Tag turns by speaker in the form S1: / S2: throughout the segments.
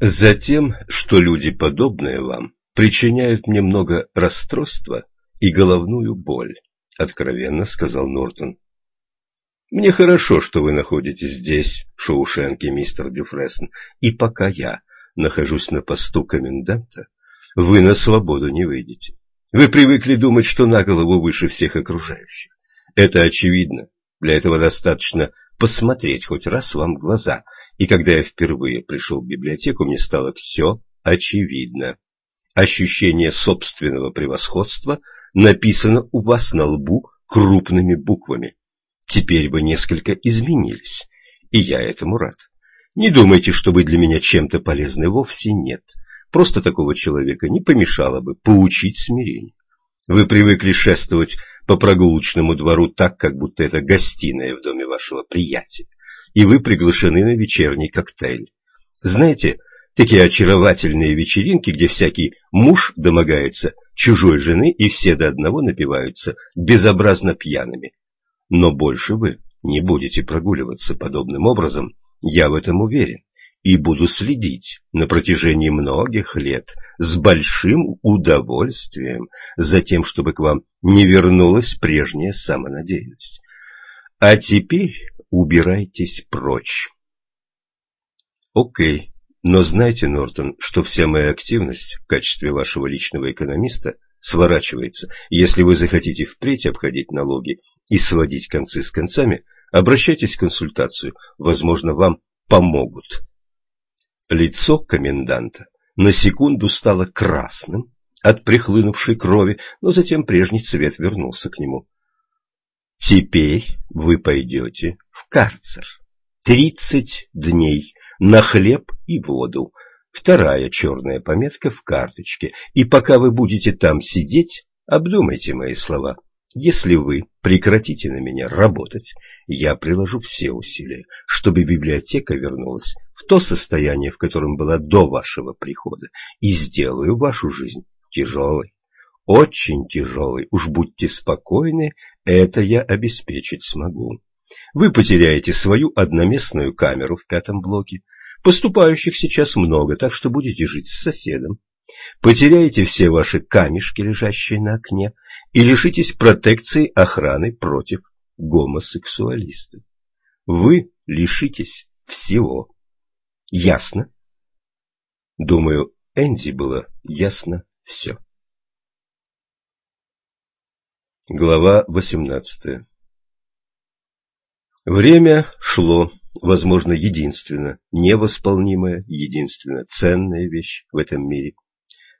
S1: Затем, что люди, подобные вам, причиняют мне много расстройства и головную боль, откровенно сказал Нортон. Мне хорошо, что вы находитесь здесь, в Шоушенке, мистер Дюфресн, и пока я нахожусь на посту коменданта, вы на свободу не выйдете. Вы привыкли думать, что на голову выше всех окружающих. Это очевидно. Для этого достаточно посмотреть хоть раз вам в глаза. И когда я впервые пришел в библиотеку, мне стало все очевидно. Ощущение собственного превосходства написано у вас на лбу крупными буквами. Теперь вы несколько изменились, и я этому рад. Не думайте, что вы для меня чем-то полезны, вовсе нет. Просто такого человека не помешало бы поучить смирению. Вы привыкли шествовать по прогулочному двору так, как будто это гостиная в доме вашего приятеля, и вы приглашены на вечерний коктейль. Знаете, такие очаровательные вечеринки, где всякий муж домогается чужой жены, и все до одного напиваются безобразно пьяными. Но больше вы не будете прогуливаться подобным образом, я в этом уверен, и буду следить на протяжении многих лет с большим удовольствием за тем, чтобы к вам не вернулась прежняя самонадеянность. А теперь убирайтесь прочь. Окей, но знайте, Нортон, что вся моя активность в качестве вашего личного экономиста сворачивается. Если вы захотите впредь обходить налоги и сводить концы с концами, обращайтесь в консультацию, возможно, вам помогут. Лицо коменданта на секунду стало красным от прихлынувшей крови, но затем прежний цвет вернулся к нему. Теперь вы пойдете в карцер. Тридцать дней на хлеб и воду, Вторая черная пометка в карточке. И пока вы будете там сидеть, обдумайте мои слова. Если вы прекратите на меня работать, я приложу все усилия, чтобы библиотека вернулась в то состояние, в котором была до вашего прихода, и сделаю вашу жизнь тяжелой. Очень тяжелой, уж будьте спокойны, это я обеспечить смогу. Вы потеряете свою одноместную камеру в пятом блоке, Поступающих сейчас много, так что будете жить с соседом. Потеряете все ваши камешки, лежащие на окне, и лишитесь протекции охраны против гомосексуалистов. Вы лишитесь всего. Ясно? Думаю, Энди было ясно все. Глава восемнадцатая Время шло возможно, единственно невосполнимая, единственно ценная вещь в этом мире.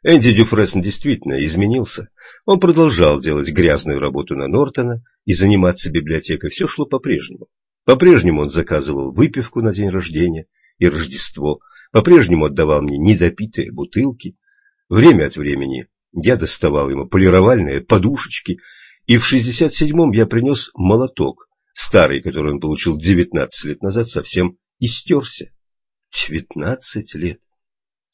S1: Энди Дюфрессен действительно изменился. Он продолжал делать грязную работу на Нортона и заниматься библиотекой. Все шло по-прежнему. По-прежнему он заказывал выпивку на день рождения и Рождество. По-прежнему отдавал мне недопитые бутылки. Время от времени я доставал ему полировальные подушечки, и в 67-м я принес молоток, Старый, который он получил 19 лет назад, совсем истерся. 19 лет.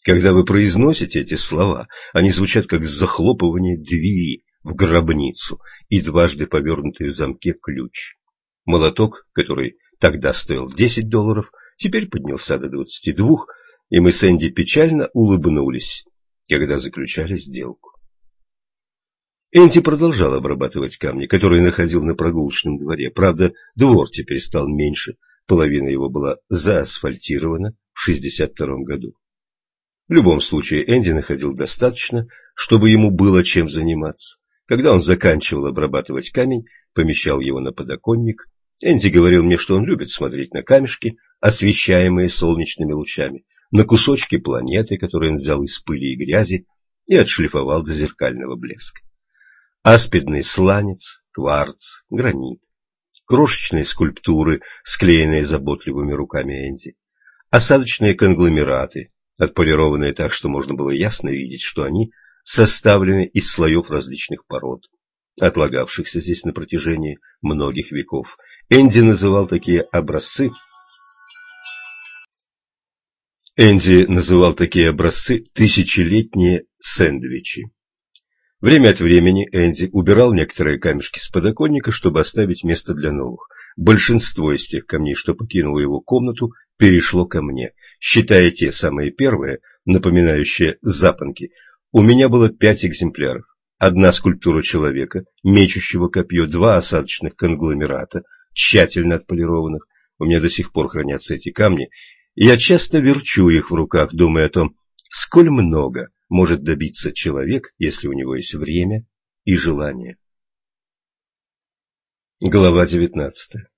S1: Когда вы произносите эти слова, они звучат как захлопывание двери в гробницу и дважды повернутый в замке ключ. Молоток, который тогда стоил 10 долларов, теперь поднялся до 22, и мы с Энди печально улыбнулись, когда заключали сделку. Энти продолжал обрабатывать камни, которые находил на прогулочном дворе. Правда, двор теперь стал меньше, половина его была заасфальтирована в 62 году. В любом случае, Энди находил достаточно, чтобы ему было чем заниматься. Когда он заканчивал обрабатывать камень, помещал его на подоконник, Энди говорил мне, что он любит смотреть на камешки, освещаемые солнечными лучами, на кусочки планеты, которые он взял из пыли и грязи и отшлифовал до зеркального блеска аспидный сланец, кварц, гранит, крошечные скульптуры, склеенные заботливыми руками Энди, осадочные конгломераты, отполированные так, что можно было ясно видеть, что они составлены из слоев различных пород, отлагавшихся здесь на протяжении многих веков. Энди называл такие образцы Энди называл такие образцы тысячелетние сэндвичи. Время от времени Энди убирал некоторые камешки с подоконника, чтобы оставить место для новых. Большинство из тех камней, что покинуло его комнату, перешло ко мне. Считая те самые первые, напоминающие запонки, у меня было пять экземпляров. Одна скульптура человека, мечущего копье, два осадочных конгломерата, тщательно отполированных. У меня до сих пор хранятся эти камни, и я часто верчу их в руках, думая о том, сколь много может добиться человек, если у него есть время и желание. Глава девятнадцатая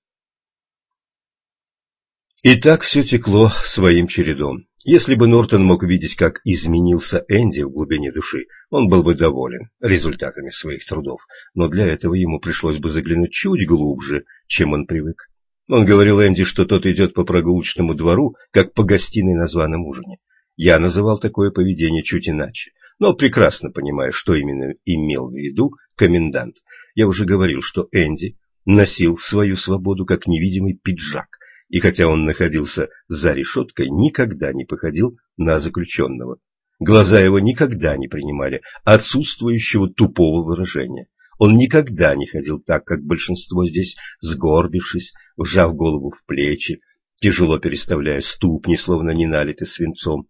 S1: И так все текло своим чередом. Если бы Нортон мог видеть, как изменился Энди в глубине души, он был бы доволен результатами своих трудов, но для этого ему пришлось бы заглянуть чуть глубже, чем он привык. Он говорил Энди, что тот идет по прогулочному двору, как по гостиной на званом ужине. Я называл такое поведение чуть иначе, но прекрасно понимаю, что именно имел в виду комендант. Я уже говорил, что Энди носил свою свободу как невидимый пиджак, и хотя он находился за решеткой, никогда не походил на заключенного. Глаза его никогда не принимали отсутствующего тупого выражения. Он никогда не ходил так, как большинство здесь, сгорбившись, вжав голову в плечи, тяжело переставляя ступни, словно не налиты свинцом.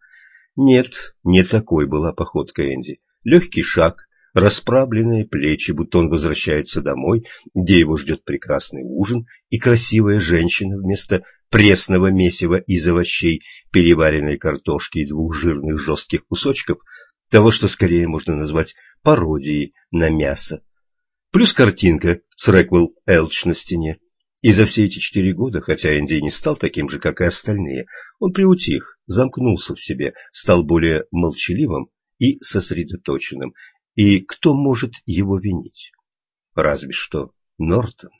S1: Нет, не такой была походка Энди. Легкий шаг, расправленные плечи, будто он возвращается домой, где его ждет прекрасный ужин, и красивая женщина вместо пресного месива из овощей, переваренной картошки и двух жирных жестких кусочков, того, что скорее можно назвать пародией на мясо. Плюс картинка с Рэквелл Элч на стене. И за все эти четыре года, хотя Энди не стал таким же, как и остальные, он приутих, замкнулся в себе, стал более молчаливым и сосредоточенным. И кто может его винить? Разве что Нортон.